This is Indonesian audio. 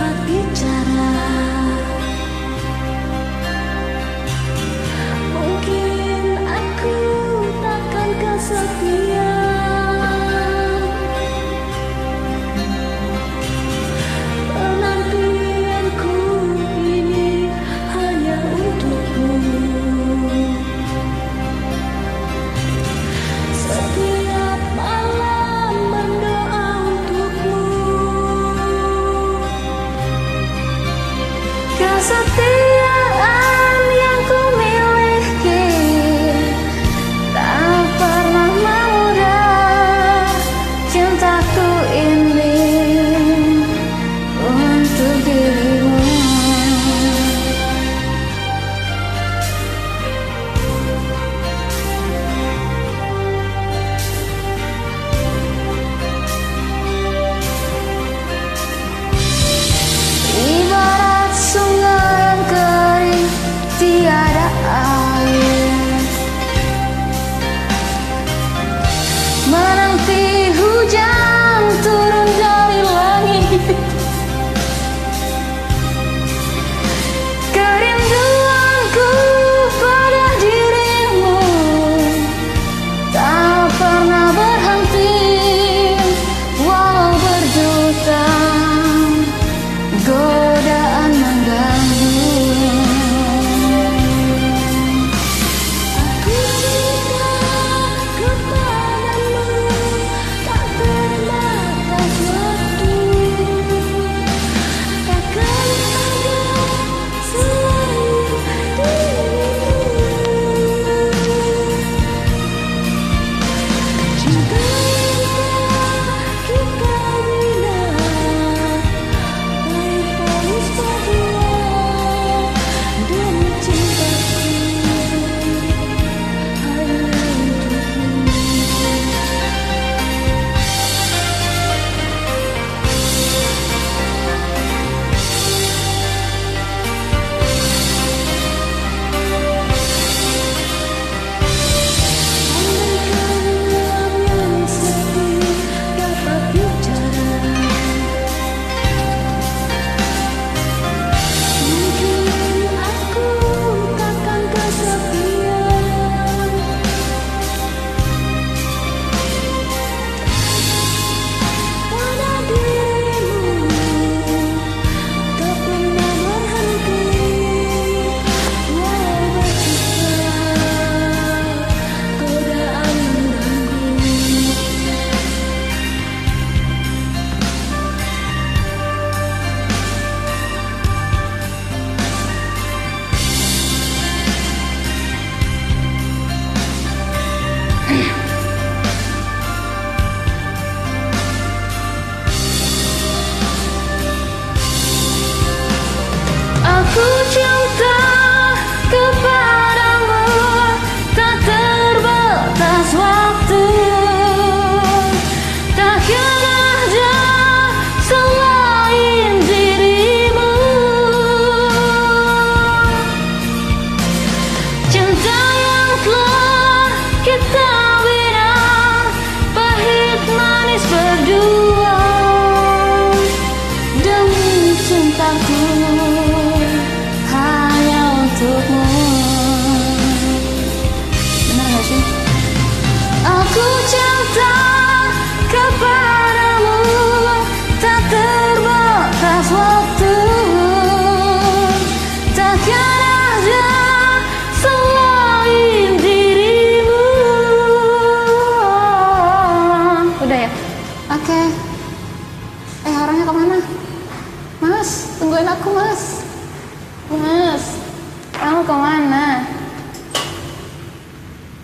Và Ke mana? Mas, tungguin aku mas Mas, kamu ke mana?